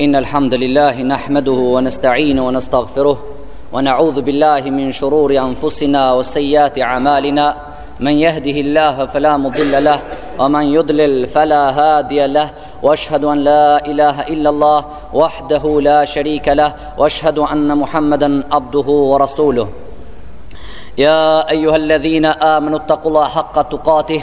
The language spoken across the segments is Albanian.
إن الحمد لله نحمده ونستعينه ونستغفره ونعوذ بالله من شرور أنفسنا وسيئات أعمالنا من يهده الله فلا مضل له ومن يضلل فلا هادي له واشهد ان لا اله الا الله وحده لا شريك له واشهد ان محمدا عبده ورسوله يا ايها الذين امنوا اتقوا الله حق تقاته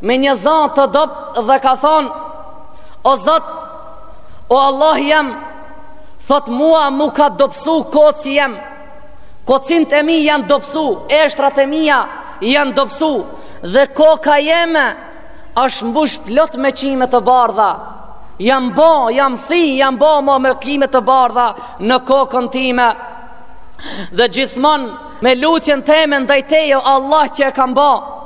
me një za të dobët dhe ka thonë, O Zot, o Allahi jem, thot mua m'u ka dobësu koci jem, kocint e mi janë dobësu, eshtrat e mija janë dobësu, dhe koka jeme ashtë mbush plot me qime të bardha, jam bo, jam thi, jam bo mo me qime të bardha në kokën time, dhe gjithmon me lutjen teme ndaj teje o Allah që e kam bo,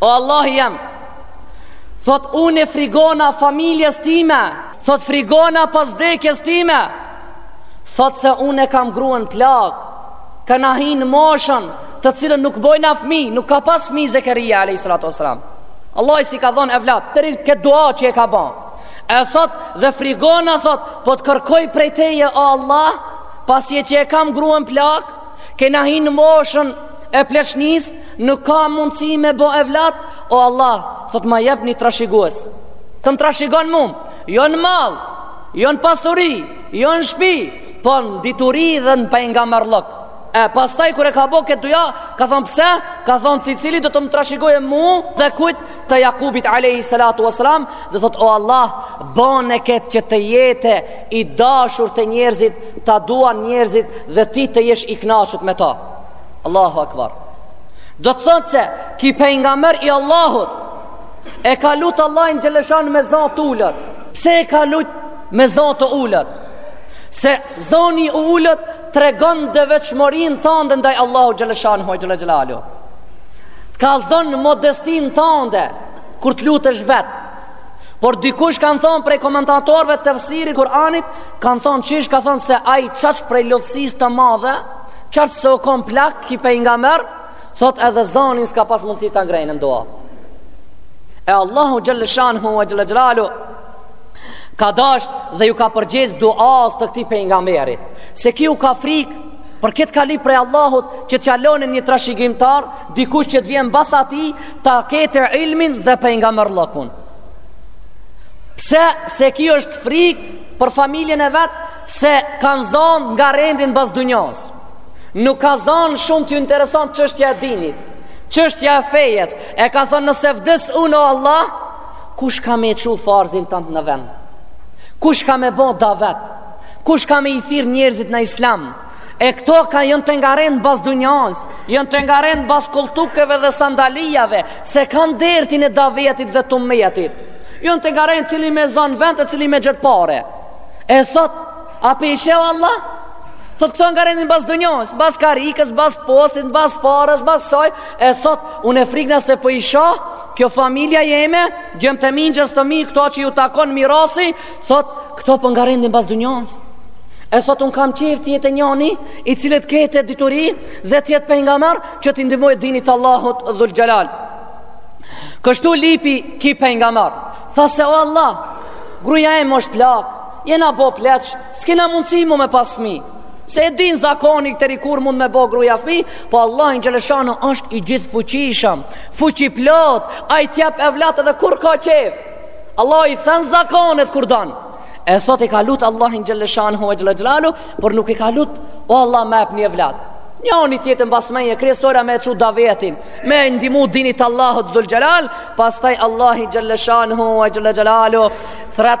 O Allahi jem Thot unë i frigona familjes time Thot frigona pas dekjes time Thot se unë e kam gruen plak Kena hi në moshën Të cilën nuk bojna fmi Nuk ka pas fmi Zekeria alejhi salatu ue selam Allahi s'i ka dhonë evlat Deri këtë dua që e ka ba E thot dhe frigona thot Po të kërkoj prej teje o Allah Pasi që e kam gruen plak Kena hi në moshën e pleqnisë Nuk ka mundësi me bo evlat O Allah, thot ma jep një trashigues Të më trashigon mu Jo në mal, jo në pasuri, jo në shpi Po në dituri dhe në pejgamerllok E pastaj kur e ka bo këtë dua Ka thonë pse, ka thonë që i cili do të më trashigojë mu Dhe kujt, të Jakubit alejhi salatu ue selam dhe thot o Allah bone këtë që të jetë i dashur te njerëzit ta duan njerëzit dhe ti të jesh i kënaqur me ta Allahu akbar do të thot se ki pejgamber i Allahut e ka lut Allahin xheleshanuhu me za të ulët pse e ka lut me za të ulët se zoni i ulët Tregon devotshmërinë tande ndaj Allahut xheleshanuhu xhele xhelaluhu. Të kallzon modestinë tande kur të lutesh vet. Por dikush kanë thonë prej komentatorëve tefsirit Kur'anit, kanë thonë çish ka thonë se ai qaq prej lodhësisë të madhe, qaq se u kon plak ki pejgamber, Thot edhe zanin s'ka pas mundësi ta ngrejnë në dua E Allahu xheleshanuhu ue xhele xhelaluhu Ka dasht dhe iu ka përgjegj duas të këtij pejgamberit Se ki u ka frik Për këtë ka lip prej Allahut që t'ja lon një trashigimtar Dikush që të vjen mbas atij Ta ketë ilmin dhe pejgamerllokun Pse se ki është frik për familjen e vet Se kanë zanë ngarendin mbas dunjas Nuk ka zanë shumë t'ju intereson çështja e dinit Çështja e fejes E ka thonë nëse vdes unë o Allah Kush ka me çu farzin tand në vend Kush ka me bo davet Kush ka me i thirrë njerëzit në islam E këto ka janë tu ngarend mbas dunjas Janë tu ngarend mbas kulltukeve dhe sandalijave S'e kanë dertin e davetit dhe të umetit Janë tu ngarend cili me zonë vend e cili me gjetë pare E thotë A po i sheh o Allah? Thot këto ngarendin bas dunjohës, bas karikës, bas postit, bas parës, bas kësaj, e thot, unë e frikna se po i shoh, kjo familja jeme, djemtë e minxhës të mi, këto që ju takon mirasi, thot, këto po ngarendin bas dunjohës. E thot, unë kam qef t'jetë njani, i cili t'ketë dituri, dhe t'jetë pejgamber, që t'i ndihmoj dinit t'Allahut dhul xhelal. Kështu lipi ki pejgamber, tha se o Allah, gruja em osht plakë, Jena bo pleq, s'kena mundësi mu me pas fmi Se e din zakoni deri kur mund me bo gruja fmi Po Allahu xheleshanuhu është i gjithëfuqishëm Fuqiplot, ai t'jep evlat dhe kur ka qef Allahu i then zakonet kur don E thot e ka lut Allahin xheleshanuhu ve xhelaluhu Por nuk e ka lut, o Allah më ep një evlat Njani t'jetë mbas meje, kryesorja me e çu davetin Me e ndihmu dinit t'Allahut dhul xhelal Pastaj Allahi xheleshanuhu ve xhelaluhu Thret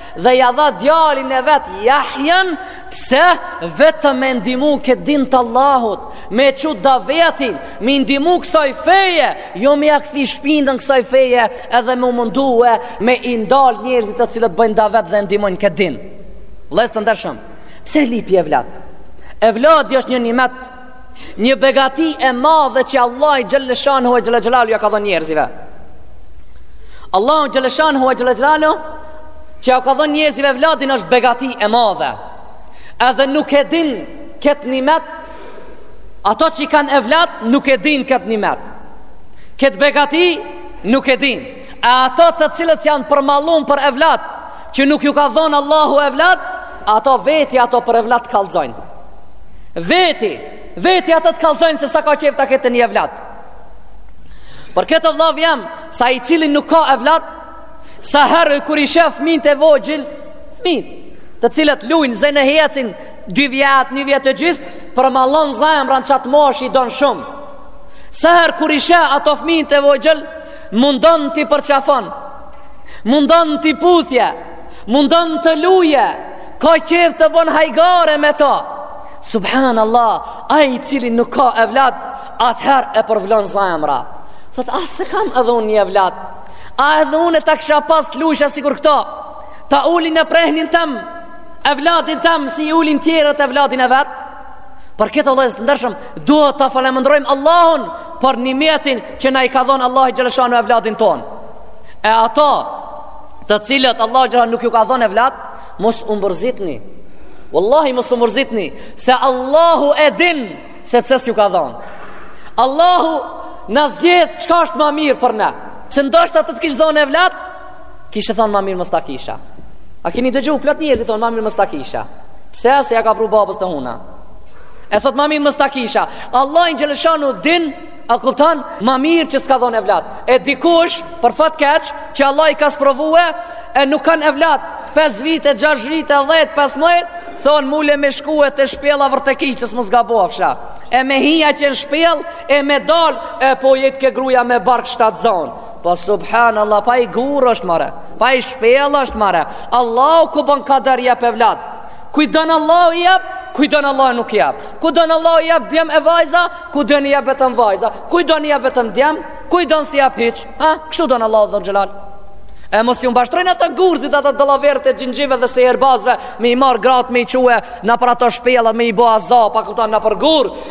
dhe ja dha djalin e vet Jahjen pse vetëm me ndihmu ket din të Allahut me çu davetin me ndihmu kësaj feje jo me ja kthi shpinën kësaj feje edhe me u mundue me i ndal njerëzit të cilët bëjnë davet dhe ndihmojnë ket din vllezër të ndershëm pse lipi evlat evladi është një nimet një begati e madhe që Allahi xheleshanuhu ve xhelaluhu ja ka dhënë njerëzive. Allahi xheleshanuhu ve xhelaluhu që ja ka dhënë njerëzive evladin është begati e madhe. Edhe nuk e din këtë nimet, ato që i kanë evlad nuk e din këtë nimet. Këtë begati nuk e din. e ato të cilët janë përmallun për evlat, që nuk ju ka dhënë Allahu evlat, ato veti ato për evlat kallxojnë. Veti, veti ato të kallxojnë se sa ka qejf ta ketë një evlat. Për këtë vllav jem, se ai cili nuk ka evlat, sa herë kur i shef fëmijët e vogjil, fëmijë, të cilët luajnë zën e hecin dy vjet, një vjet e gjys, përmallon zemrën qat mosh i don shumë. Sa herë kur i shef ato fëmijët e vogjil, Mundon t'i përqafon Mundon t'i puthje Mundon të luje Ka qef të bon hajgare me ta Subhan Allah Ai cili nuk ka evlad Atëher e përvlon zemra Thot ah, s'e kam edhe unë një evlad A edhe unë ta kësha pas të lujsha sikur këta Ta uli në prehnin tem Evladin tem si i ulin tjerët evladin e vet Për këtë vllazën të ndershëm, duhet ta falemëndrojmë Allahun për nimetin që na i ka dhënë Allahu xhaleshanu evladin ton. E ato të cilët Allahu xhaleshanu nuk ju ka dhënë evlad, mos u mbërzitni. Wallahi mos u mbërzitni se Allahu e din se pse s'ju ka dhënë. Allahu na zgjedh çka është ma e mirë për ne. Se ndoshta të të kish dhënë evlad, Kishe thonë ma mirë mos ta kisha. A keni dëgju, plot njerëz thonë ma mirë mos ta kisha. Pse se ja ka pru babës telashe. E thot ma mirë mos ta kisha. Allahu xhelleshanuhu din A kupton? Ma mirë që s'ka dhonë evlat. E dikush për fat keq që Allahu i ka sprovue e nuk kanë evlat. 5 vite, 6 vite, 10, 15, thonë mu le me shkue te shpella e Vërtekicës mos gabofsha. E me hi aty në shpellë e me dal e po jetke gruja me bark shtatzanë. Po subhan Allah pej guri është marre Pej shpelle është marre Allahu kur bon kader jep evlat Kuj don Allahu i jep Kuj don Allahu nuk i jep Kuj don Allahu i jep djem e vajza Kuj don i jep vetëm vajza Kuj don i jep vetëm djem Kuj don s'i jep hiq ha? Kështu don Allahu dhul xhelal E mos ju mashtrojnë ata gurzit dhe ata dallaveret e xhinxhive dhe sihirbazve Me i marrë gratë me i çu nëpër ato shpella me i bo aza A kupton nëpër gurë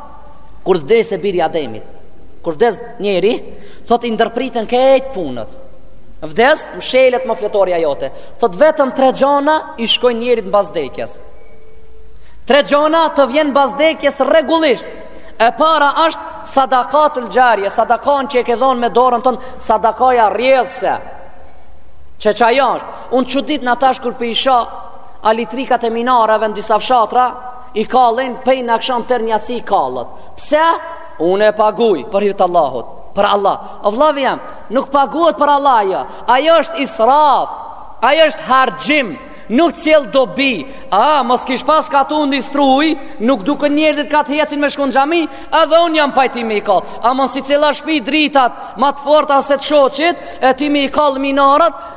kur vdes e biri i Ademit, kur vdes njeri, thot i ndërpriten krejt punët. Vdes, mshelet mo fletorja jote. Thot vetëm tre gjana i shkojnë njerit mbas vdekjes. Tre gjana të vijnë mbas vdekjes rregullisht. E para është sadakatul xharije, sadakan që e ke dhonë me dorën tonde, sadakaja rrjedhëse. Qe çka është, unë çuditna tash kur p'i shoh alitrikat e minareve në disa fshatra, I kallin pej n'aksham tërë natës i kallët Pse? Unë e paguj për hir të Allahut Për Allah O vllau jem Nuk paguhet për Allah ajo Ajo është israf Ajo është harxhim Nuk sjell dobi A, mos kish pas katundi strujë Nuk duken njerëzit ka të hecin me shku n'xhami Edhe unë jam pajtim me i kall Ama secila shpi dritat Ma të forta se të shoqit E ti me i kall minaret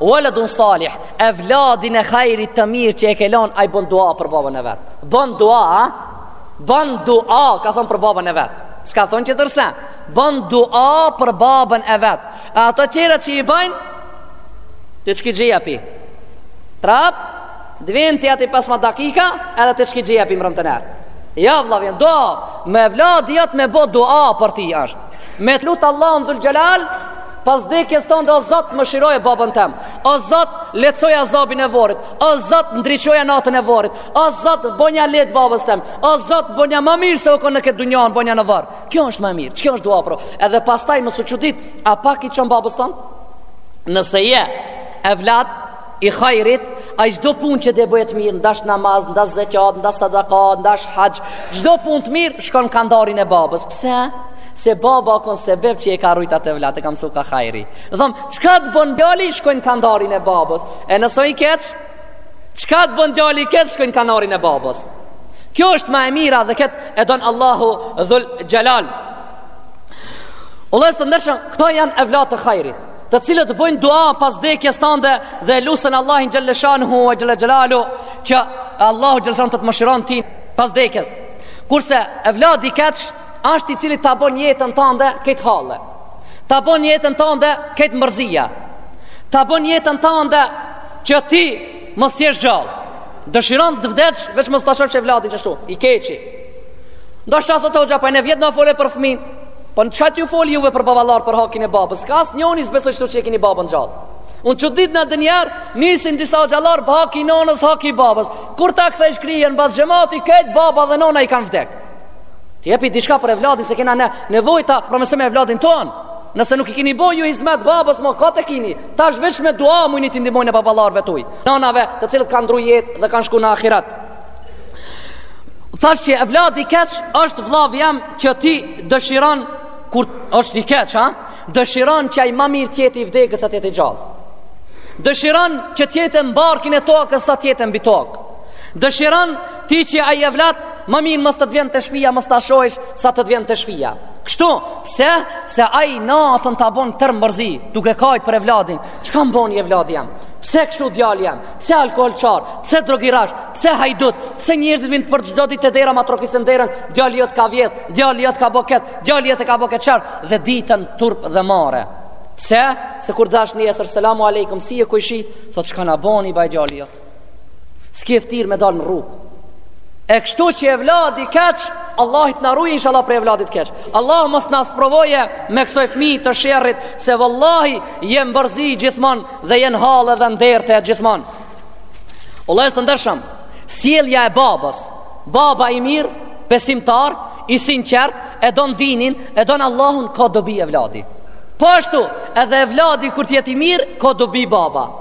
Waladun salih, evladin e hajrit të mirë që e ke lënë, ai bën dua për babën e vet. Bën dua, a? Bën dua, ka thënë për babën e vet. S'ka thënë që tërse. Bën dua për babën e vet. E ato tjera që i bëjnë, të çki gjëja pi. Prap, vinte aty pas ma dakika, edhe të çki gjëja pi mbrëm të nërë. Ja, vla, vjen dua, me evladi jot me bë dua për ti është. Me të lutë Allahun dhul xhelal, Pas vdekjes tonde o Zot mëshiroje babën tem. O Zot lehtësoja azabin e vorrit. O Zot ndriçoja natën e vorrit. O Zot bonja lehtë babës tem. O Zot bonja ma mirë se u kon në këtë dunja, bonja në varr. Kjo është ma e mirë. Çka është dua pro? Edhe pastaj mos u çudit, a pak i çon babës tond? Nëse je evlat i hajrit, ai çdo punë që të bëjë të mirë, ndash namaz, ndash zekat, ndash sadaka, ndash hax, çdo punë të mirë shkon n'kandarin e babës. Pse? Se baba u kon sebep që e ka rujt atë evlat, e ka mësu ka hajri. Thom, çka të bon djali, shkojnë n'kandarin e babës. E nëse o i keq, çka të bon djali i keq, shkojnë n'kandarin e babës. Kjo është ma e mira dhe kët e don Allahu dhul xhelal. Vllezër të ndershëm, këto janë evlat të hajrit. të cilët bëjnë dua pas vdekjes tënde dhe e lusën Allahin xhelleshanuhu e xhellexhelaluhu që Allahu xhelleshanuhu të të mëshiron ti pas vdekjes. Kurse evladi i keq është i cili ta bën jetën tënde krejt halle. Ta bën jetën tënde krejt mërzia. Ta bën jetën tënde që ti Mos t'jesh gjallë. Dëshiron të vdesh, veç mos ta shohësh evladin qashtu, i keqi. Ndoshta thotë hoxha, po ne vjet na fole për fëmit. Po n'qat ju foli juve për baballarë për hakin e babës. Ka, asnjoni s'besoj kështu që e keni babën gjallë. Unë çudi, ndonjëherë, nisin disa hoxhallarë, haki i nonës, haki i babës. Kur ta kthejsh kryen mbas xhemati, krejt baba dhe nona i kanë vdek. Të jepi diçka për evladin se kena ne nevojë ta përmirsojmë evladin tonë. Nëse nuk i keni bo ju hizmet babës, më kot e keni. Tash veç me dua mujni t'i ndihmoni baballarëve tuaj. Nanave, të cilët kanë ndruar jetë dhe kanë shkuar në ahiret. Thashë që evladi i keq është vëllau jem që ti dëshiron kur është i keq, ha? Dëshiron që ai më mirë të jetë i vdekët sa të jetë gjallë. Dëshiron që të jetë n'barkin e tokës sa të jetë mbi tokë. Dëshiron Ti që ai evlat, më mirë mos të të vjen te shtëpia, mos ta shohësh sa të të vjen te shtëpia. Kështu, pse? Se ai natën ta bën tërë mërzi, duke kajt për evladin. Çka m'boni evladi jem? Pse kështu djali jem? Pse alkoolçar? Pse drogirazh? Pse hajdut? Pse njerëzit vijnë për çdo ditë te dera ma trokisën derën? Djali jot ka vjedh, djali jot ka bo ket, djali jot e ka bo ket qar dhe ditën turp dhe marre. Pse? Se kur dalsh nesër, selamu alejkum, si je kojshi, thotë, çka na boni, baj, djali jot. S'ke ftyrë me dal në rrugë. E kështu që evladi i keq, Allahi t'na ruj inshallah prej evladit keq. Allah mos na sprovoftë me kësoj fmi të sherrit, se vallahi jenë mërzi gjithmonë dhe jenë halle dhe derte gjithmonë. Vllazën të ndershëm, sjellja e babës, baba i mirë, besimtar, i sinqert, e don dinin, e don Allahun, ka dobi evladi. Po ashtu, edhe evladi kur të jetë i mirë, ka dobi baba.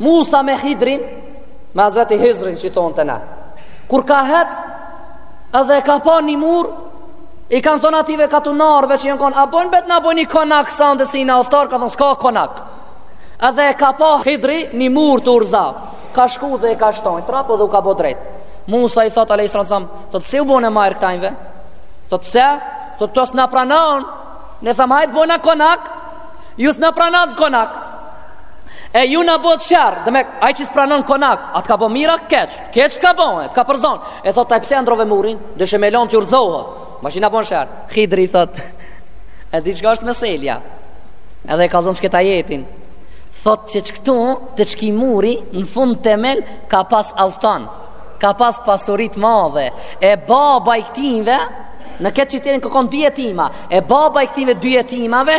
Musa me Hidrin, me Hazreti Hizrin qi thonë te na. Kur ka hec, edhe ka pa një mur, i kanë thonë atyne katunarve që jenë konë, a bon bet na boni një konak sa ndë si në altar, ka thonë s'ka konak. Edhe ka pa Hidri një mur tu u rrza, ka shku dhe e ka shty, trap dhe u ka bo drejtë. Musa i thotë alejhi selam, thotë pse u bone hajr këtynve? Thotë pse? Thotë s'na pranon, ne thamë hajt bona konak, ju s'na pranuat konak. E ju na botë sherr Domethënë ai që s'pranon konak A t'ka bo mirë a keq Keq t'ka bo e t'ka përzonë E thotë tash pse ia ndreqe murin Duhesh me e lon t'ju rrëzohet Masi na bon sherr Hidri thotë E di çka është meseleja Edhe e kallzon që ket ajetin Thotë që qe këtu te qeky muri Në fund temel Ka pas alltan Ka pas pasuri t'madhe E baba i këtynve Në këtë qytetin ke kon dy jetima E baba i këtynve dy jetimave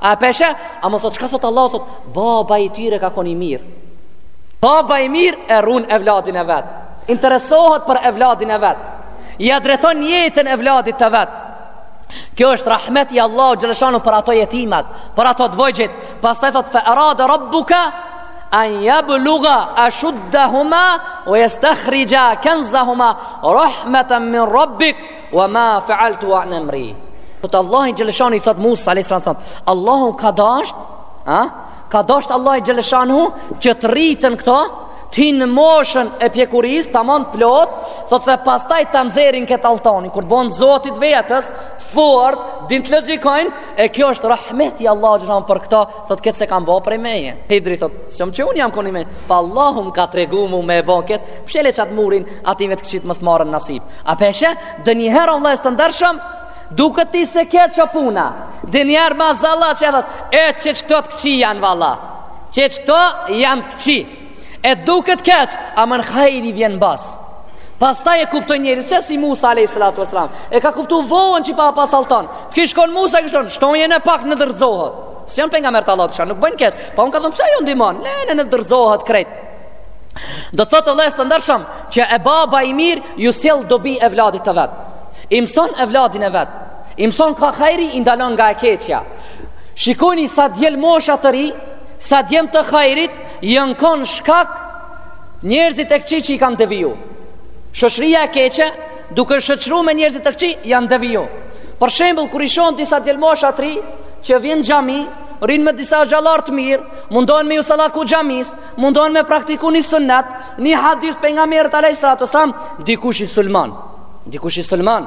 A pe sheh? A më thot, çka thot Allahu, thot, baba i tyre ka kon i mirë. Baba i mirë e run evladin e vet. Interesohet për evladin e vet. Ja drejton jetën evladit të vet. Kjo është rahmet i Allahut xheleshanuhu për ato jetimat, për ato t'vogjlit. Pastaj thot, fe erade rabbuke en jebluga eshuddehuma, ue jestahrixha kenzehuma, rahmeten min rabbik, Wa ma fa'altu an amri. Thot Allahu xheleshanuhu i thot Musa alayhis salam thot, Allahu ka dasht, a? Ka dasht Allahu xheleshanuhu që të rriten këto, të hinë në moshën e pjekuris, taman të plot, thot dhe pastaj ta nxjerrin këtë altonin, kur t'bon zot t'vetes, të fort, din të logjikojnë, e kjo është rahmeti i Allahut xheleshanuhu për këto, Thot këtë s'e kam bo prej meje Hidri thot S'o që unë jam kon i me Po Allahu më ka tregu mu me e bo këtë Pshele qat murin Atyne të këqij mos t'marrin nasip A pe sheh Ndonjëherë o vëllezër të ndershëm Duket ti se keq o puna Ndonjëherë mazallah që e thot E qe qëkëto të këqij janë valla Qe qëkëto janë të këqij E duket keq, ama hajri vjen mbas Pastaj e kupton njeri, se si Musa a.s. E ka kuptu von që ka pas alton Të kish konë Musa e kish thon, shtyje ene pak ne t'rrëzohet Se janë pejgamberë të Allahut nuk bëjnë keq Po unë kam thonë, pse ju ndihmon, ne ne t'rrëzohet krejt Do të thotë vëllezër të ndershëm, që e baba i mirë ju sjell dobi evladit të vet I mëson evladin e vet I mëson ka hajri, i ndalon nga e keqja Shikoni sa djelmosha të ri, sa djem të hajrit Janë kon shkak njerëzit e këqij që i kanë deviju. Shoqëria e keqe, duke shoqëru me njerëz të këqij, janë deviju. Për shembull, kur i shohën disa djelmosha të ri që vijn n'xhami, rrin me disa axhallar të mirë, mundohen me ju sallaku xhamis, mundohen me praktiku një sunnet, një hadith t'pejgamberit alayhis salam, dikush i sulmon. Dikush i sulmon,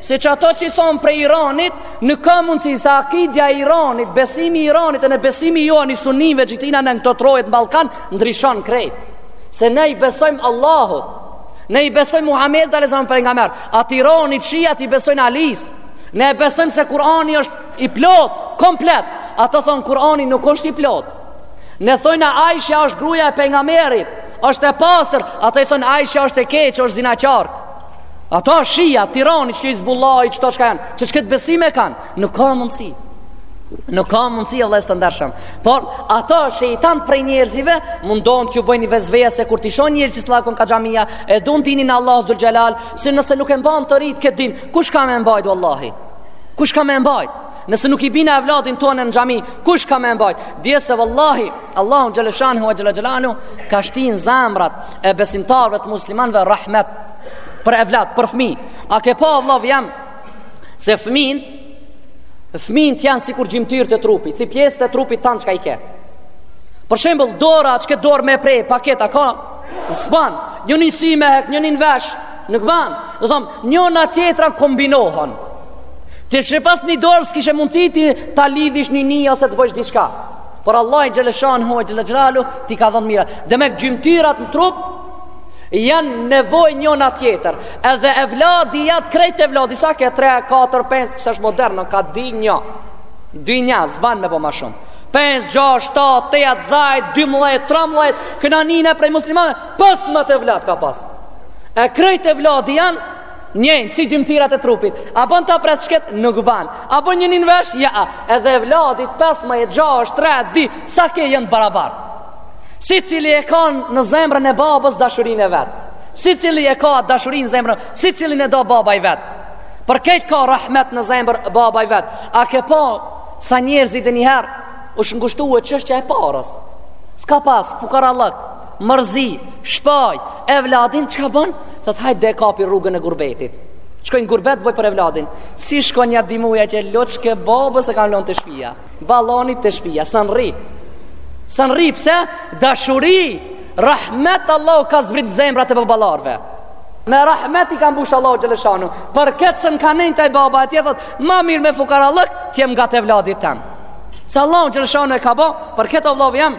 Se qato që i thonë prej Iranit, nuk ka mundësi se akidja e Iranit, besimi i Iranit ene besimi jonë i sunive që tina në në këto trojet në Ballkan, ndryshon krejt. Se ne i besojmë Allahut, ne i besojmë Muhammedit alejhi selam pejgamber, ata t'Iranit shiat i besojnë Alis, ne besojmë se Kurani është i plot, komplet, ato thonë Kurani nuk është i plot. Ne thojna Aisha është gruja e pejgamberit, është e pastër, ato i thonë Aisha është e keqe, është zinaqarkë. Ata shiat e Iranit, qaj Hizbullahi, qeta çka janë, që qëkëtë besim e kanë, nuk ka mundësi. Nuk ka mundësi vëllezër të ndershëm Por ata shejtanë prej njerëzive Mundohen të ju bëjnë vesvese kur t'i shohin njerëz që s'lakon ka xhamia E dun dinin e Allahut dhul xhelal Se nëse nuk e mbajnë të rijtë këtë din Kush ka me mbajtë vallahi Kush ka me mbajtë Nëse nuk i bina evladin tonë në xhami Kush ka me e mbajt Dije se vallahi Allahu xhele shanuhu ve xhele xhelaluhu Ka shti n'zemrat e besimtarve të muslimanve rahmet Për evlad, për fmi A ke pa vllau jem Se fmijt Fmijt janë sikur gjymtyrët e trupit Si pjesët e trupit tanë çka i ke Për shembull dora që ke dorë me e pre Paketa ka S'ban Njënin sy me hek, njënin vesh Nuk ban, do thom, njëna tjetra kombinohen. T'kishe pas një dorë s'kishe mundësi ti ta lidhish një nyje ose të bësh diçka. Por Allahu xhele shanuhu ve xhele xhelaluhu t'i ka dhënë t'mirat. Demek gjymtyrat në trup janë nevoj njëna tjetër. Edhe evladijat krejt evladi. Sa ke 3, 4, 5, kësë është moderno, ka dy një. Dy një, s'ban me bo ma shumë. 5, 6, 7, 8, 10, 12, 13, kena njënin prej muslimanë. Pesmdhet evlad ka pas E krejt evladi janë Njëjtë, si gjymtyrët e trupit A bën ta presësh ket, nuk ban A bën njënin vesh, jo a Edhe evladët, pesë me gjasht, tre, dy Sa ke janë barabar Secili e ka në zemrën e babës dashurinë e vet Secili e ka dashurinë në zemrën Secilin e do baba i vet Për krejt ka rahmet në zemër baba i vet A ke pa sa njerëzit e njëherë U është ngushtu çështja e pares S'ka pas, fukarallëk Mërzi, s'mbaj evladin, çka bon? Thot hajde e kapi rrugën e gurbetit Shkoj n'gurbet bëj për evladin Si shkon nja dy muj qe loçka e babës e kam lon te shpia Balonit te shpia, s'un rri S'un rri, pse? Dashuri, rahmet Allah ka zbrit n'zemrat e baballarve Me rahmet i ka mbush Allahu xhele shanuhu Për këtë s'un ka nejt ai baba atje thot Ma mirë me fukarallëk, t'jem ngat evladit tem Se Allahu xhele shanuhu e ka bo Për këtë o vllau jem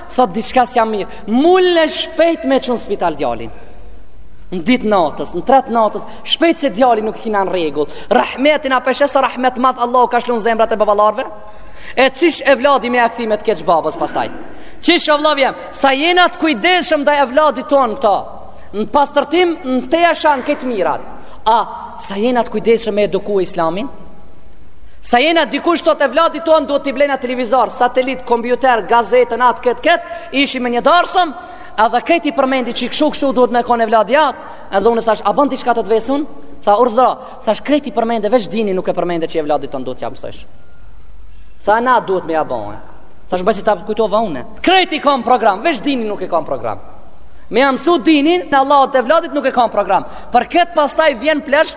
Thot diçka s'jam mirë. Mulle shpejt me çu n'spital djalin. Në dy të natës, në tre të natës, shpejt se djalin nuk e kina në rregull. Rahmetin a pe sheh sa rahmet t'madh Allahu ka lshu n'zemrat e baballarëve. E qysh evladi me ia kthy me t'keq babës pastaj. Qysh o vllau jem, sa jena të kujdesshëm ndaj evladit ton këto. Në pastërtim në tesha n'krejt t'mirat A, sa jena të kujdesshëm me eduku e islamin? Sa jena dikush thotë evladit tonë duhet t'i blejna televizor, satelit, kompjuter, gazetën, atë, këtë, këtë Isha me një darsëm Edhe krejt i përmendi që kështu kështu duhet me kon evladijat Edhe unë thash, a bën diçka të të ves unë? Tha, urdhra, Thash krejt i përmende veç dinin nuk e përmende që evladit ton duhet t'ja mësojsh. Tha na duhet me ja bënë. Thash mbasi ta kujtova unë. Krejt i ka n'program, veç dinin nuk e ka n'program. Me ja mësu dinin e Allahut evladit nuk e ka n'program. Për këtë pastaj vjen plesh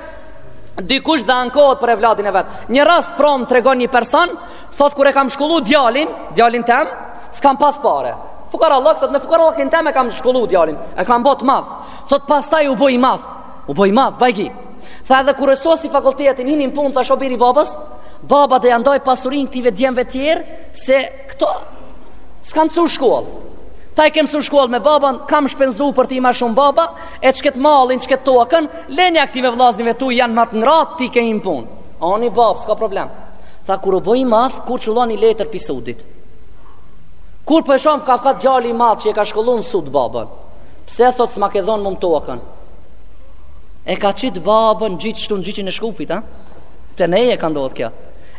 dikush dhe ankohet për evladin e vet. Një rast pramë tregon një person, thot kur e kam shkollu djalin, djalin tem, s'kam pas pare. Fukarallëk, thot me fukarallëkun tem e kam shkollu djalin, e kam bo t'madh. Thot pastaj u bo i madh. U bo i madh, bajgi. Tha edhe kur e sosi fakultetin, hini në punë, tha o bir i babës, baba do ja ndoj pasurinë këtyve djemve tjerë, se këta s'kam çu shkollë. Ty t'kem çu shkollë me babën, kam shpenzu për ty ma shumë baba, e që këtë malin, që këtë tokën, lenja këtyve vllaznive tu janë ma t'ngratë, ti ke hi n'punë. Ani babë, s'ka problem. Tha, kur u bo i madh, kur qëllon ni letër pi sudit. Kur po e sheh ka fkat djali i madh që e ka shkollu në sud babën. Pse thot s'ma ke dhon mum tokën? E ka qit babën gjyq shtu në gjyqin e Shkupit, ha? Te neje ka ndodhë kjo.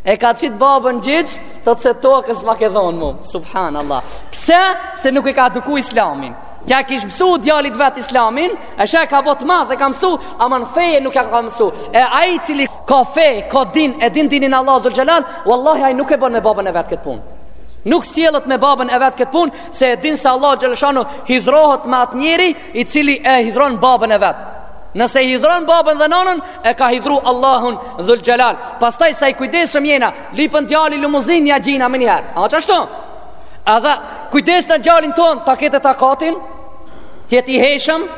E ka qit babën gjyq, thot se tokën s'ma ke dhon mum. Subhan Allah. Pse? Se nuk e ka eduku islamin. T'ja kish mësu djalit vet islamin, e she e ka bo t'madh e ka mësu, ama në feje nuk ja ka mësu. E aji cili ka fej, ka din, e din dinin Allah dhul xhelal, wallahi aji nuk e bon me babën e vet këtë punë. Nuk sjellet me babën e vet këtë punë, se e din se Allah Xheleshanu hidhrohet me atë njeri i cili e hidhron babën e vet. Nëse i hidhron babën dhe nanën, e ka hidhru Allahun dhul xhelal. Pastaj sa i kujdesshëm jena, lypën djali limuzinë ja gjejna menjëherë. A qashtu? Edhe kujdesna djalin tonë, ta kete takatin, t'jet i heshëm,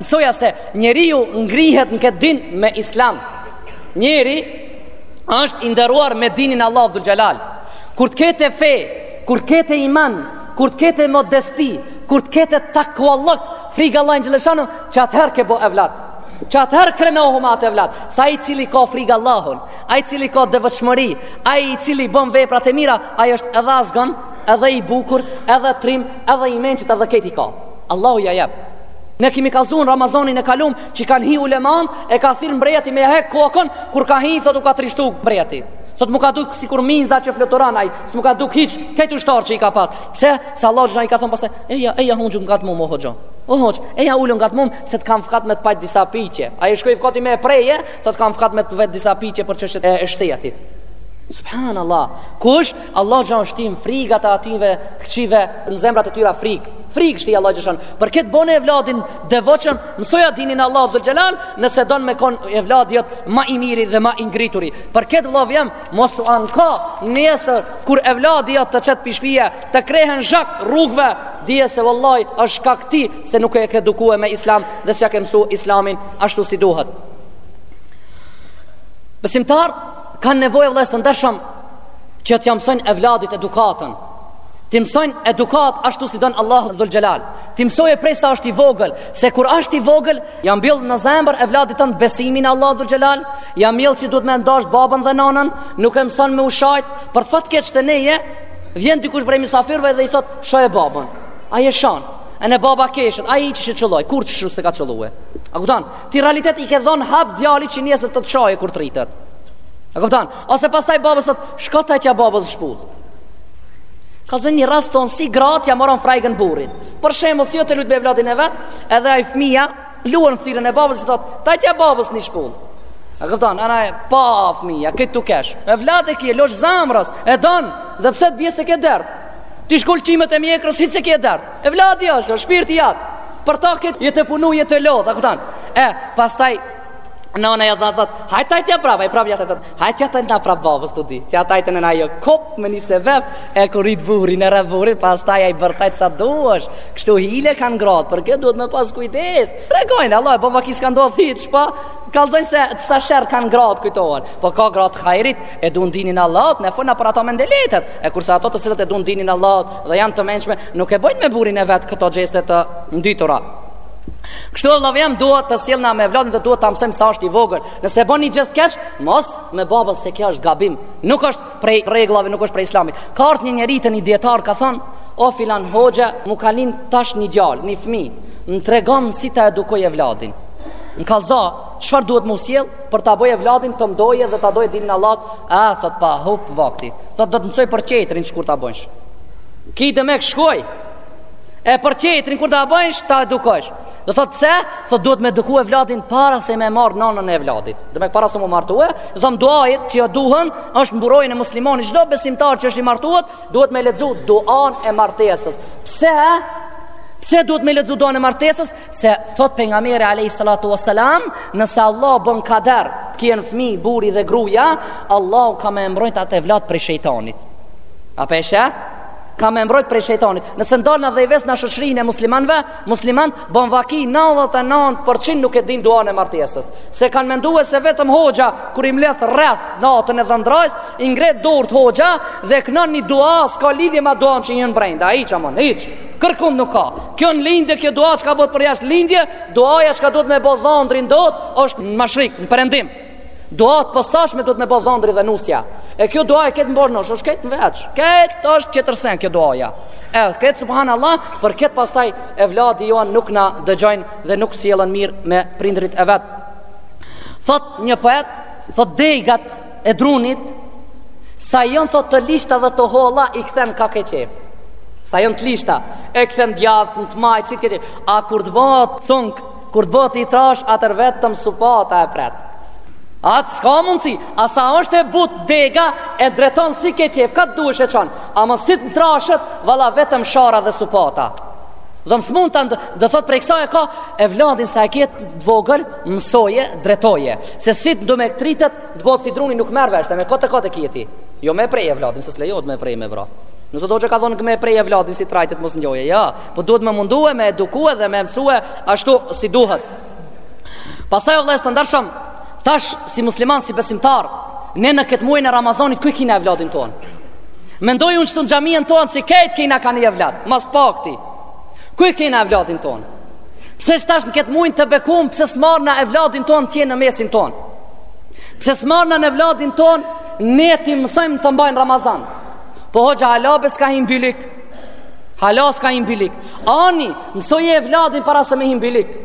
Mësoja se njeriu ngrihet në këtë din me islam. Njeri është i nderuar me dinin Allah dhul xhelal. Kur të kete fe, kur të kete iman, kur të kete modesti, kur të kete takvallëk, frig Allahin xheleshanu, që atëherë ke bo evlat. Që atëherë krenohu me atë evlat. Se ai cili ka frig Allahun, ai i cili ka devotshmëri, ai i cili bon veprat e mira, ai është edhe azgan, Edhe i bukur, edhe trim, edhe i mençit edhe kejt i ka. Allahu ja jep. Ne kemi kallzu n'Ramazanin e kalum që kanë hi uleman e ka thirr mbreti me hek kokën kur ka hi thotë u ka trishtu mbreti. Thotë m'u ka duk sikur minza që fluturon ai, s'm'u ka duk hiç kejt ushtarë që i ka pas. Pse? Se Allahu xhan i ka thon pastaj, eja eja hunxhu ngat mu mo hoxha. O hoxh, eja ulu ngat mu se të kam fkat me të pajt disa pytje. Ai shkoi fkati me preje, thotë kam fkat me të vet disa pytje për çështjet e shtetit. Subhanallah. Kush Allah xhan shtin frigat e atyve të këqive në zemrat e tyra frig. Frig shti Allah xhan. Për këtë bone evladin devotshëm, mësoja dinin Allah dhul xhelal, nëse don me kon evladi jot ma i miri dhe ma i ngrituri. Për këtë vllav jem mos u anko nesër kur evladi jot të qet pi shpie, të ngrehën zhag rrugëve, dije se vallai është kak ti se nuk e ke edukuar me islam dhe s'ja ke mësuar islamin ashtu si duhet. Besimtar kanë nevojë vëllezër të ndershëm që t'ia mësojnë evladit edukatën. T'i mësojnë edukat ashtu si don Allahu dhul xhelal. T'i mësoje prej sa është i vogël, se kur është i vogël, ja mbjell në zemër evladit tënd besimin Allah dhul xhelal, ja mbjell që duhet me dasht babën dhe nënën, nuk e mëson me u shajt, për fat keq te neje, vjen dikush prej mysafirëve dhe i thot, "Shaje babën." Ai e shon. Ene baba keshet, ai qysh e qëlloj, kurqysh s'e ka qëllu. A kupton? Ti realitet i ke dhon hap djalit që nesër të të shajë kur të rritet. A kupton, ose pastaj babës të shko të tja babës shpull. Kallzojnë një rast thonë si gratë ja morrën frajgën burrit. Për shembull, si jon tu lujt me evladin e vet, edhe ai fmija, luan fëtyrën e babës i thotë, taj tja babës një shpull. A kupton, ana e pa fmija, ke tu kesh. Evlad e kje, loçk zemrës, e don, dhe pse të bje s'e ke dert. T'i shkul qimet e mjekrës, hiç s'e kje dert. Evladi është, shpirti jat Për ta këtë je te punu, je te lodh, a kupton E, pastaj Nëna ja dha, thotë, hajtë taj tja prapë, hajtë prapë ja dhatë, hajtë tja taj tja prapë babës të di, tja taj të nëna jo kopë me një se vepë, e kur rritë burri në rrëtë burri, pastaj ai bërtajt sa duash, kështu hile kanë gratë, për këtë duhet me pas kujdes, tregojnë, Allah, bo vaki s'ka ndodh hiç, pa kallzojnë se sa sherr kanë gratë kujtohen, po ka gra të hajrit, e dun dinin Allaht, ne folëm për ato mendelehtët, e kurse ato të cilat e dun dinin Allaht, dhe janë të mençme, nuk e bëjnë me burrin e vet këto gjeste të ndytura. Kështu vllau em duhet të sjellna me evladin dhe duhet ta mësojmë sa është i vogël Nëse bon një gjest keq, mos me babën se kjo është gabim Nuk është prej reglave, nuk është prej islamit Ka ardh një njeri te një dijetar ka thonë O filan hoxhë, mu ka lind tash një djalë, një fmi Më tregom si ta edukoj evladin Më kallzo, Çfarë duhet mu sjell për ta bëj evladin të m'doje dhe ta doje dinin Allahut? A thot pa hup vakti. Thot do të mësoj për qetrin kur ta bësh. Ki demek shkoi. E për qetrin kur ta bësh ta edukosh. E thot pse? Thot duhet me eduku evladin para se me marr nënën e evladit. Demek para se mu martue, do thon duat që jo duhen, është mburoja e muslimanit çdo besimtar që është i martuar, duhet me lexu duan e martesës. Pse? Pse duhet me lexu duan e martesës? Se thot pejgamberi Alejhi Salatu Vesselam Nëse Allah bën kader T'kjenë fmi, burri dhe gruja Allah ka me e mbrojt atë evlat prej shejtanit A po e sheh? Ka me e mbrojt prej shejtanit Nëse ndalna dhe i vesna shoqrinë e muslimanve Muslimant bën vaki 99% nuk e din duan e martesës Se kanë mendue se vetëm hoxha Kur i mledh rreth natën e dhëndrajs I ngret durt hoxha Dhe knon një dua S'ka lidhje me duan që jenë brenda Hiç ama, hiç Kërkund nuk ka. Kjo në lindje, kjo dua çka bo përjashta lindje, duaja çka duhet me bo dhëndri ndot, është në mashrik, në përendim. Dua të posaçme duhet me bo dhëndri dhe nusja. E kjo dua e ketë më bërë është ketë në veç. Ketë është qetër sen kjo duaja. E ketë, subhanallah, për ketë pastaj evladi jonë nuk na dëgjojnë dhe nuk sillen mirë me prindrit e vetë. Thot një poet, thot degat, e drunit, sa janë thot të lishta dhe të holla i kthen ka ke qef. Sa janë të lishta, e kthen djathtë, në të majtë, si ke qef. A kur të bëhet cung, kur të bëhet i trash, atëherë vetëm supata e pret. A s'ka mundësi, a sa është e butë dega, e drejton si ke qef, ka të duesh e çon. Ama si të ntrashet, valla vetëm shara dhe supata. Demek s'mund të ndë, dhe thot prej kësa e ka, evladin sa e ke të vogël, Mësoje, drejtoje, se si të do me t'rritet, të botë si druni nuk merr vesh, me kote kote kjeti. Jo me pre evladin, se s'lejohet me pre me vra. Nuk do me thonë me pre evladin si trajtët mos njoje, ja. Po duhet me mundue me edukue dhe me mësue ashtu si duhet. Pastaj o vllazën të ndershëm, tash si musliman, si besimtar, ne në këtë muajn e Ramazanit, ku e kina evladin tonë? Mendoj unë që të në xhaminë tonë, që krejt kina ka një evlad, ma s'pakti. Ku e kena evladin ton? Pse tash në këtë muj të bekum Pse s'marrna evladin ton t'je në mesin ton? Pse s'marrna ne evladin ton Ne t'i mësojmë të mbajnë Ramazan Po hoxha hala be s'ka hi n'bylyk Hala s'ka hi n'bylyk Ani, mësoje evladin para se me hi n'bylyk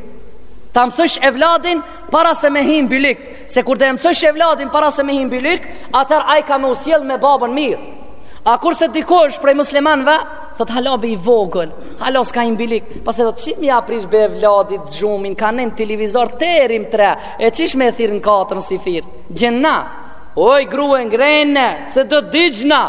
Ta mësojsh evladin para se me hi n'bylyk Se kur të e mësojsh evladin para se me hi n'bylyk, atëherë ai ka me u sjell me babën mirë. A kurse dikush prej muslimanve, thot hala be i vogël, hala s'ka hi n'bylyk, pastaj thot qysh m'ja prish be evladit gjumin, ka nejt n'televizor deri n'tre, e qysh me e thirrë në katër në syfyr, gjynah, oj grue ngrene, se do digjna,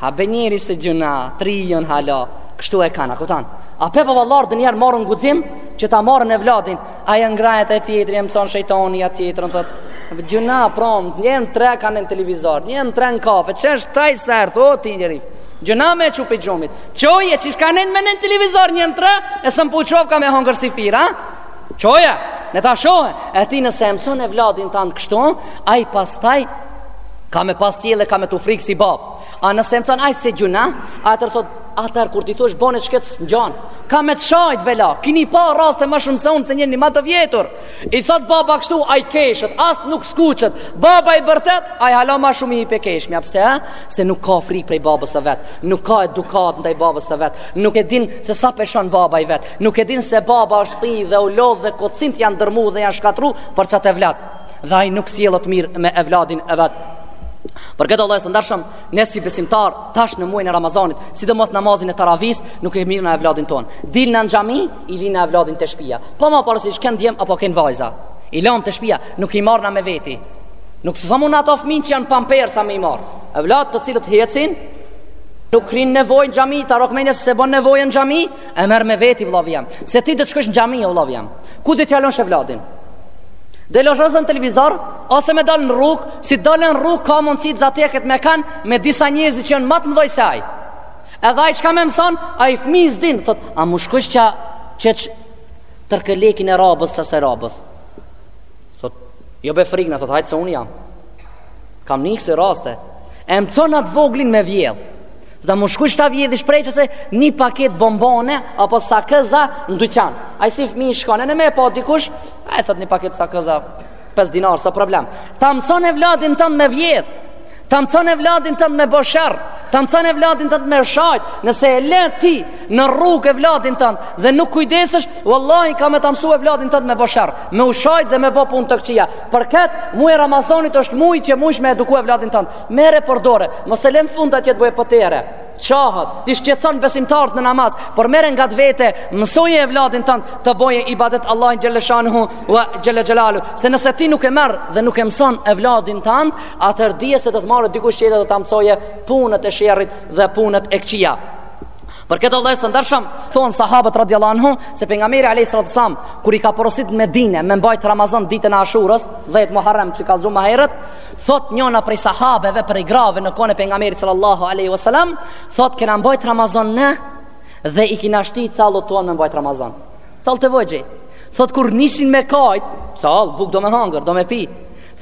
ha be njeri se gjynah, t'ri jan hala, kështu e kanë, a kupton, a pe po valar dë njerë marrën guxim, që ta marrën evladin, Ai e ngraj atë tjetrin, e mëson shejtani atë tjetrën, thotë, gjynah pram, njer në tre ka nejt n'televizor, njer në tre në kafe, që është taj sërë, thotë ti njeri, gjynah me e çu pej gjumit, çoje qysh ka nejt me nejt n'televizor njer në tre, e së më puqov ka me hongër syfyr a, çoje, në ta shohë, e ti nëse e mëson evladin tand kështu, ai pastaj, ka me pas sjellje, ka me t'u frikë si babë, A nëse mëson ai se gjynah, atëherë thot, atëherë kur t'i thush bone qëkët s'ngjon, ka me të sha vëlla, kini pa raste ma shumë se unë se jeni ma të vjetur, i thot baba kështu, ai keshet, as nuk skuqet, baba i bërtet, ai hala ma shumë i i pekeshmja, pse, se nuk ka frikë prej babës së vet, nuk ka edukat ndaj babës së vet, nuk e din se sa peshon baba i vet, nuk e din se baba është thi dhe u lodh dhe kocint janë dërmu dhe janë shkatru për qat evlad. dhe ai nuk sjellet mirë me evladin e vet. Për këtë o vllazën të ndershëm, ne si besimtar, tash në muajn e Ramazanit, sidomos namazin e taravis, nuk e mirrna evladin ton. Dilna në xhami, i lina evladin te shpia. Pa marrë parasysh ken djem, apo ken vajza. I lanë te shpia, nuk i marrna me veti. Nuk thom unë ata fëmij që janë pampersa me i marrë. Evlad të cilët hecin, nuk kryn nevojën n'xhami, ta rrok menja se s'e bon nevojën n'xhami, E merr me veti vëllavi jem. Se ti do të shkosh në xhami o vëllavi jem. Ku do ta losh evladin? Do e losh rrëzë televizor, ose me dalë në rrugë, si dalë në rrugë, ka mundësi të zateket me kanë, me disa njerëz që janë ma të mëdhoj se ai. Edhe ai çka me mëson, ai fmi s'din, thot, a mun shkojsh që që që tërke lekin e rabës, që se rabës. Thot, jo be frikna, thot, hajt se unë jam. Kam ni kësi raste. E mëson atë voglin me vjedhë. Dhe më shkush ta vjedhi shprejqë se një paket bombone apo sakëza në dyqan. Ai si fëmi shkon ene me e pa dikush, ai thot një paket sakëza 5 dinar, s'a problem. Ta mëson evladin tënd me vjedh, ta mëson evladin tënd me bo sherr, ta mëson evladin tënd me u shajt, nëse e le ti në rrugë evladin tënd dhe nuk kujdesesh, vallahi ka me ta mësu evladin tënd me bo sherr, me u shajt dhe me bo punë të këqija. Për këtë, muji Ramazanit është muj që mujsh me e eduku evladin tënd. Merre për dore, mos e len n'fund atje të bëjë potere, çohet i shqetëson besimtarët në namaz, por merre ngat vete, mësoje evladin tënd të bëjë ibadet Allahut xhelleshanuhu ve xhelle xhelaluhu, se nëse ti nuk e merr dhe nuk e mëson evladin tënd, atëherë dije se do ta marrë dikush tjetër do ta mësojë punët e sherrit dhe punët e këqija. Për këtë vllezër të ndershëm, thon sahabët radijallahu anhu se pejgamberi alejhi salatu selam kur i ka porosit në Medinë me mbajt Ramazan ditën e Ashurës, 10 Muharrem që kallzum ma herët, Thot njona prej sahabeve prej grave në kohën e pejgamerit sallallahu aleyhi wasallam Thot kena mbajt Ramazan ne Dhe i kina shti cullt tonë me mbajt Ramazan Cullt e vogji Thot kur nisshin me kajt Cullt bukë do me hangër do me pi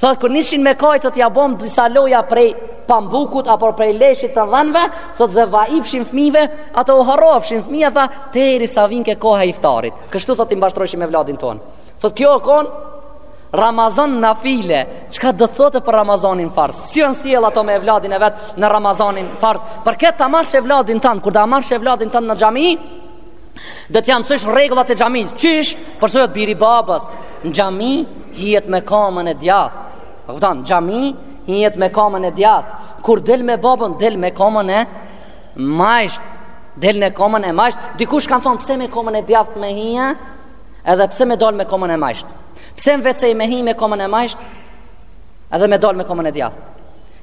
Thot kur nisshin me kajt Thot ja bom disa loja prej pambukut Apo prej leshit të dhenve Thot dhe va ipshim fmive Ato u harrofshin fmija tha Teri sa vinke koha iftarit Kështu thot i mashtrojshim evladin tonë Thotë kjo o konë Ramazan nafile Çka do të thotë për Ramazanin farz Si janë sjell ato me evladin e vet Në Ramazanin farz Për këtë ta marrsh evladin tand Kur ta marrsh evladin tand në xhami Do t'ja mësojsh rregullat e xhamisë Qysh Po mësoje biri babës Në xhami Hijet me kamën e djatht Kupton Xhami Hijet me kamën e djatht Kur del me babën Del me kamën e majsht Del me kamën e majsht Dikush ka me thonë Pse me kamën e djatht me hija Edhe pse me dal me komën e majsht Pse në WC me hi me komën e majsht Edhe me dal me komën e djath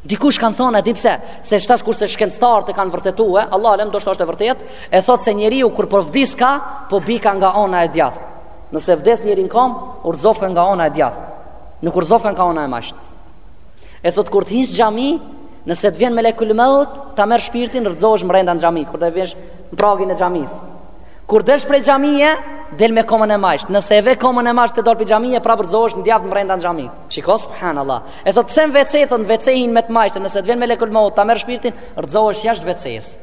Dikush ka me thonë e di pse Se tash kurse shkencëtarët e kanë vërtetu e Allahu alem do të është e vërtet E thotë se njeriu kur po vdiska Po bika nga ona e djath Nëse vdes njeri në kom U rrzofka nga ona e djath Nuk u rrzofka nga ona e majsht E thotë kur të hijsh n'xhami Nëse të vjen melekul meut Ta merë shpirtin rrëzohesh mrenda në xhami Kur të vjesh në pragin e xhamisë Kur delsh prej xhamie, del me komën e majt. Nëse e ve komën e majt të dal prej xhamie, prap rrzohesh në djathë brenda në xhami. Shiko subhanallah. E thot pse në WC thot n'WC hin me të majtën, nëse të vjen melekul meut ta merr shpirtin, rrzohesh jashtë WC-s.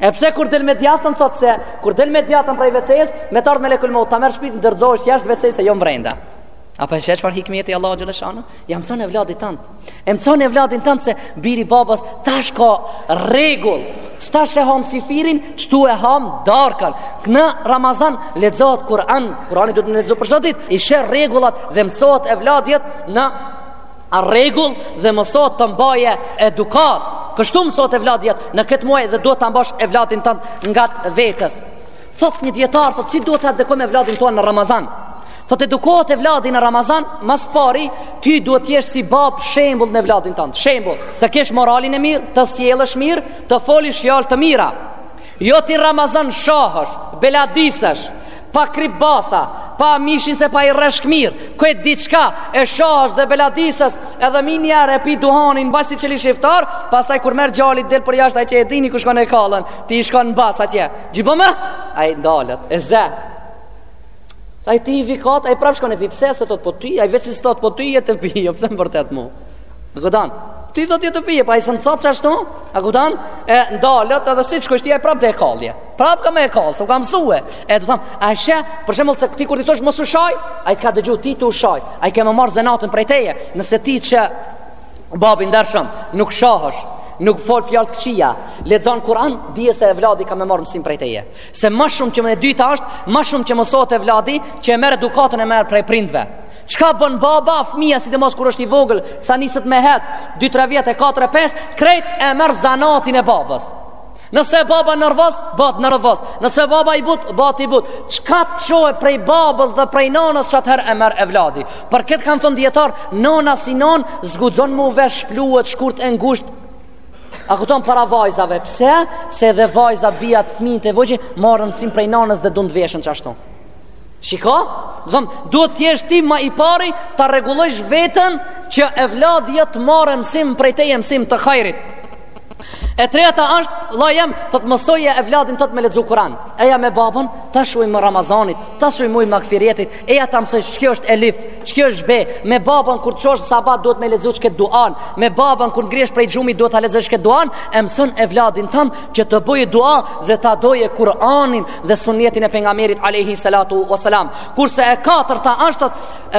E pse kur del me djathtën thot se kur del me djathtën prej WC-s, me të ardh melekul meut ta merr shpirtin, rrzohesh jashtë WC-s e jo brenda. A po e sheh çfarë hikmeti Allahu xhelleshanuhu? Ja mëson evladit tënd. E mëson evladin tënd se biri babas tash ka rregull. Tash e hamë syfyrin, kshtu e hamë darkën. Në Ramazan lexohet Kur'an. Kur'ani duhet me u lexu për çdo ditë. I sheh rregullat dhe mësohet evladi jot në rregull dhe mësohet të mbaje edukatë. Kështu mësohet evladi jot në këtë muaj dhe duhet ta mbash evladin tënd ngat vetes. Thot një dijetar, thot si duhet ta edukojmë evladin tonë në Ramazan Thot edukohet evladi në Ramazan Ma s'pari, ti duhet t'jesh si babë shembull n'evladin tand Shembull, të kesh moralin e mirë, të sillesh mirë, të folish fjalë të mira Jo ti Ramazan shahesh, beladisesh, pa kripë batha, pa mishin se pa i rreshk mirë Kë e diçka, e shahesh dhe beladisesh edhe menjëherë e pi duhanin mbasi çelish iftar Pastaj kur merr djali del përjashtë ai që e dini ku shkon e kall, ti i shkon mbas atje Gji po me? Ai ndalet, e zë. Ai ti i vikat, ai prapë shkon e pi, pse se thot po ti, ai veç si thot po ti je tu pi, jo pse më bërtet mu. A kupton, ti do të pish, e pa i së në thot qashtu, a kupton, e ndalet, edhe si që kështë tja, e prapë dhe e kall. Prapë ka me e kallë, se u ka msue. E të thamë, a shë, për shembull se ti kur t'i thosh mos u shaj, ai t'ka dëgju ti tu u shaj, ai ka me marrë zanatin prej teje, nëse ti që Babë i ndershëm, nuk shahesh, nuk fol fjalë të këqija, lexon Kur'an, dije se evladi ka me marrë mësim prej teje. Se më shumë që më e dyta është, më shumë që mësohet evladi, që e merr edukatën e merr prej prindve. Çka bën baba, fëmia sidomos kur është i vogël, sa niset me hec, 2-3 vjet e 4-5, krejt e merr zanatin e babës. Nëse baba nervoz, bahet nervoz Nëse baba i butë, bahet i butë Çka të shohë prej babës dhe prej nanës qatëherë e merr evladi Për këtë kanë thënë dijetarë, nana si nanë s'guxon m'u vesh shpluet, shkurt e ngushtë A kupton para vajzave Pse? Se edhe vajzat, bijat, fmijtë e vogjël marrin msim prej nanës dhe dun t'veshen qashtu Shiko, dhëm, duhet të jesh ti më i pari ta rregullosh veten që evladi jot të marrë mësim prej teje mësim të hajrit. E treta është, vlla jem, thot mësoje evladin tënd me lexu Kur'an. Eja me babën, tash muji Ramazanit, tash muji magfiretit, eja ta mësoj ç'kjo është elif, ç'kjo është be. Me babën kur çohesh sabah duhet me lexu ç'ket duan. Me babën kur ngrihesh prej gjumit duhet ta lexosh ç'ket duan. E mëson evladin tënd që të bëjë dua dhe ta doje Kur'anin dhe sunnetin e pejgamberit alejhi salatu ves-selam kurse e katërta është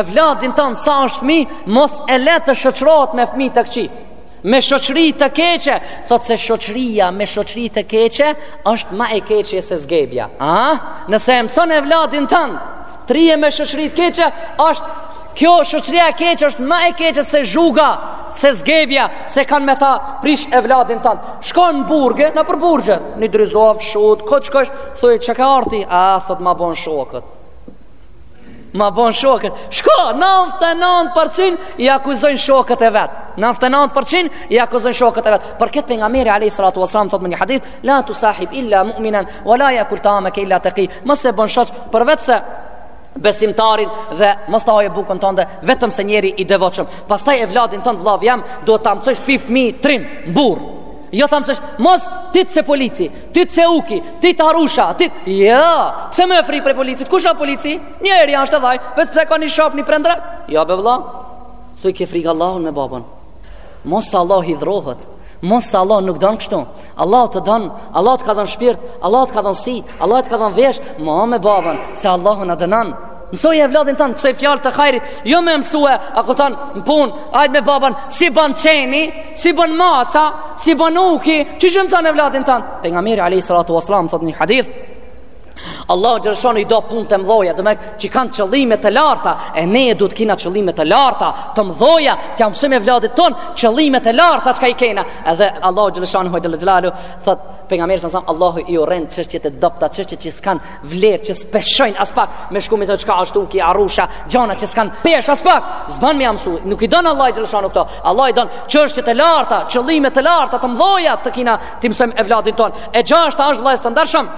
evladin tand sa është fëmi mos e le të shoqërohet me fëmi të këqij me shoqëri të keqe thot se shoqëria me shoqëri të keqe është më e keqe se zgebja a nëse e mëson evladin tand Të rrijë me shoqëri të keqe është kjo shoqëria e keqe është ma e keqe se zhuga, se zgebja, se kanë me ta prish evladin tan. Shko në burgje, nëpër burgje, në Idrizov, Shutkë të shkosh, thuj, ç'ke ardh ti, a, thot, ma bon shokët. Ma bon shokët. Shko, 99% i akuzojnë shokët e vet. 99% i akuzojnë shokët e vet. Për këtë pejgamberi a.s. thot në një hadith, La tu sahib illa mu'minan wa la yakul ta'amaka illa taqi. Mos e bon shok përveç se besimtarin dhe mos ta hajë bukën tënde vetëm se njeri i devotshëm. Pastaj evladin tënd vllav jam, duhet ta mësosh pi fëmi trim, burr. Jo ta mësosh, mos ti të se polici, ti të se uki, ti të arusha, ti të... Jo, pse me e fri prej policit? Kush a polici? Njeri asht edhe aj, veç se ka një shapk, një pendrek? Jo, be vla, thuj ke frikë Allahun me babën. Mos se Allah hidhrohet, mos se Allah nuk don kështu. Allah të don, Allah të ka dhënë shpirt, Allah të ka dhënë si, Allah të ka dhënë vesh, ma me babën, se Allahu na dënon. Mësoje evladin tan, kësoj fjalë të hajrit, jo me e mësue, a ku tanë, në punë, hajt me babën, si bën qeni, si bën maca, si bën uki, qysh e mëson evladin tan? Pejgamberi a.s. thot një hadith, Allahu xhele shanuhu i do punët e mëdha, do të thotë që kanë qëllime të larta, e ne duhet të kina qëllime të larta, të mëdha, t'ia mësojmë evladit ton, qëllime të larta çka i kena. Edhe Allahu xhele shanuhu xhele xhelaluhu, thot pejgamberi a.s. Allahu i urren çështjet e dobta, çështjet që s'kan vlerë, që s'peshojn as pak, me shku me të çka asht uki, arusha, gjona që s'kan pesh as pak. S'ban me e msu, nuk i don Allahu xhele shanuhu këto. Allahu i don çështjet e larta, qëllime të larta, të mëdha, të kina t'i msojm evladin ton. E gjashta është vëllazën të ndershëm.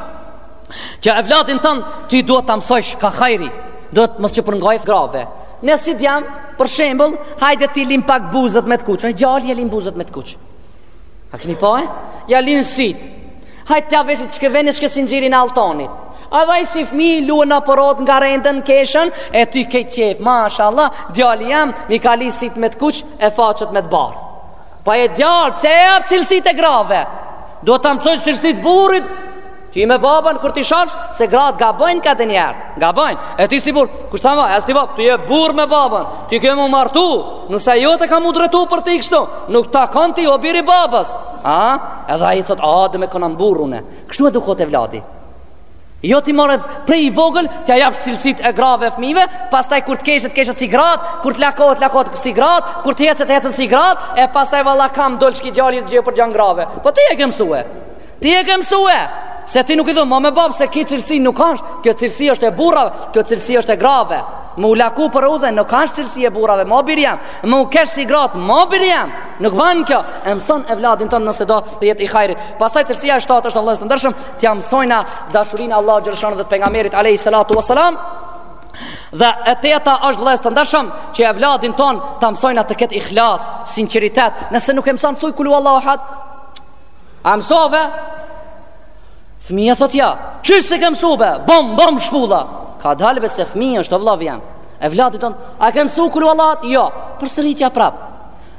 Që evladin tan, ti duhet ta mësojsh ka hajri, duhet mos që përngajë grave. Nëse djal, për shembul, hajde ti lim pak buzët me të kuq, aj djali i lin buzët me të kuq. A keni pa? Ja lin sitë, hajde tja veshët që ke venit që ke sinxhirin e alltonit. Edhe ai si fmi, luë në porot ngarendën, keshën, e ti ke qejf, mashalla, djali jam, mi ka li sitë me të kuq, e faqet me të bardh. Po e djal, pse ia ap cilësitë e grave? Duhet t'ia mësojsh cilësitë e burrit. Ti me babën kur t'i shosh se gratë gabojnë kadonjiherë, gabojnë. E ti si burr, kush ta vaj, e si bab, ti je burr me babën. Ti ke m'u martu, nusja jote ka m'u drejtu për ti kështu, nuk takon ti o biri babës. A? Edhe ai thot, "A, demek jam burr une." Kështu edukohet evladi. Jo ti more prej i vogël, t'ja japsh cilësit e grave fëmijëve, pastaj kur të keshet të keshet si grat, kur të lakohet lakohet si grat, kur të ecet të ecet si grat, e pastaj valla ka dal ki djali çi përgjan grave. Po ti e ke mësue. Ti e ke mësue. Se ti nuk i thon, "Ma me bab, se ki cilësi nuk asht, kjo cilësi është e burrave, kjo cilësi është e grave." M'u laku për udhe, nuk asht cilësi e burrave, mo bir jam. M'u kesh si grat, mo bir jam. Nuk ban kjo. E mëson evladin ton nëse do të jetë i hajrit. Pastaj cilësia e shtatë është vëllazën të ndershëm, T'ja mësojna dashurinë e Allahut xhele shanuhu dhe të pengamerit alejhi salatu vesselam Dhe e teta është vëllez të ndershëm që evladin ton ta mësojna të ketë ihlas, sinqeritet. Nëse nuk e mëson thuj kul huvallahu ehad. A e mësove? Fëmija thot ja, qysh s'e ke mësu be? Bom, bom, shpulla. Kadalë be se fëmijë është o vëllavi jem. Evladin ton, a e ke mësu kul huvallahu ehad? Jo, përsëritja prapë.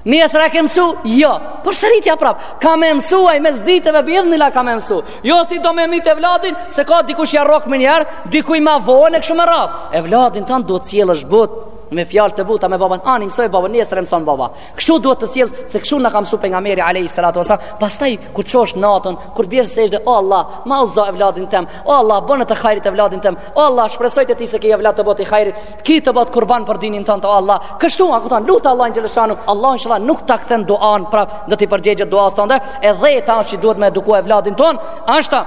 Nesër a e ke mësu? Jo. Përsëritja prap, ka me mësu ai mes ditëve biidhnilah ka me mësu. Jo ti do me mit evladin se ka dikush ja rrok menjëherë, dikuj ma vonë e kështu me radh. Evladin ton duhet t'sjellesh butë me fjalë të buta me babën. Ani mësoje babën, nesër e mëson baba. Kështu duhet të sjellesh se kështu na ka mësu pejgamberi alayhi salatu wasallam. Pastaj kur çosh natën, kur bjen sexhde, o Allah, ma udhëzo evladin tëm. O Allah, bëne të hajrit evladin tëm. O Allah, shpresoj te ti se ky evlad të bëhet i hajrit. Ki të bëhet kurban për dinin tënd o Allah Kështu a kupton lute Allahin xhele shanuhu Allah inshallah nuk ta kthen duan prap do t'i përgjegjet duas tënde E dhjeta që duhet me eduku evladin ton Ashta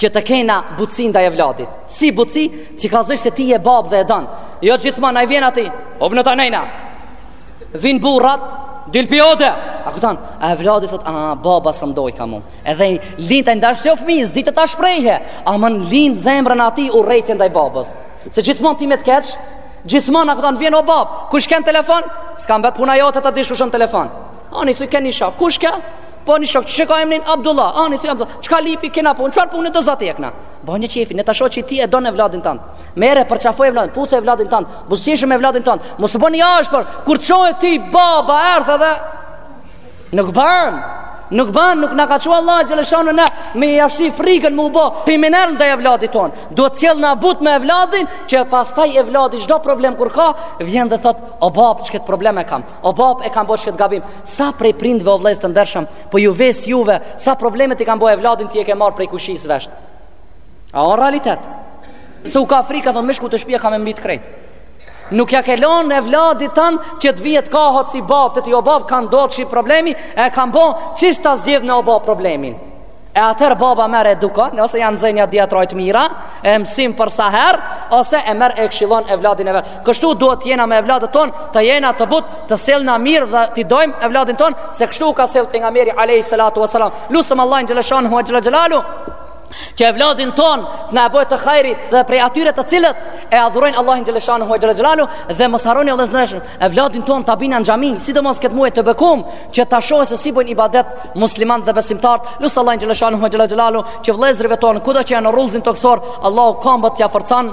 Që të kena butësi ndaj evladit Si butësi që kallzish se ti je babë dhe e don Jo gjithmon a i vjen ati Ob në ta nejna Vin burrat Dil pi ode A kupton A evladi thot A baba s'më dojka mu Edhe i lind ai ndoshta se fëmijë, s'di të ta shprehë, ama i lind n'zemrën atij urrejtje ndaj babës. Se gjithmonë ti me të keq, gjithmonë a kupton vjen o bab, kush ke n'telefon? S'ka mbet puna jote ta dish kush është n'telefon. Ani thuj ke ni shok, kush ke? Po ni shok, që e ka emrin Abdullah. Ani si Abdullah, çka lipi kena punë, çfarë punë do zati e kena? Bënja qejfin, le ta shoh që ti e don evladin tënd. Merre përqafoje evladin, puthe evladin tënd, buzëqeshi evladin tënd. Mos u bën i ashpër, kur çohet ti baba erdhë dhe Nuk ban, nuk ban, nuk na ka çu Allahu xhele shanuhu na me ia shti frikën me u bë kriminel ndaj evladit ton. Duhet t'sjellna butë me evladin që pastaj evladi çdo problem kur ka vjen dhe thot o bab çket problem e kam. O bab e kam bërë çket gabim. Sa prej prindve o vëllezër të ndershëm, po ju ves juve sa probleme t'i ka bërë evladi ti e ke marr prej kojshisë vesh. A o realitet? Se u ka frikë, thot, me shku te shpia ka me m'mbit krejt. Nuk ja ke lënë evladit tën që të vijë e t'ankohet si bab, të thojë o bab ka ndodh çky problem, e kam bë qysh ta zgjidhna o bab problemin. E atëherë baba merr edukon, ose ja nxen nja dy a tri të mira, e mësim për sa herë, ose e merr e këshillon evladin e vet. Kështu duhet të jena me evladët ton, të jena të but, të sjellna mirë dhe t'i dojmë evladin ton, se kështu u ka sjell pejgamberi alayhi salatu wasalam. Lusëm Allahin xhele shanuhu ua xhele xhelaluhu. që evladin ton të na bëhet të hajrit dhe prej atyre të cilët e adhurojnë Allahin xhele shanuhu ua xhele xhelaluhu dhe mos harroni vëllez të ndershëm evladin ton ta bina në xhami sidomos këtë muaj të bekum që ta shohë se si bëjnë ibadet muslimanët dhe besimtarët lus Allahin xhele shanuhu ua xhele xhelaluhu që vëllezërve ton kudo që janë në rruzullin tokësor Allahu kambët t'ia forcon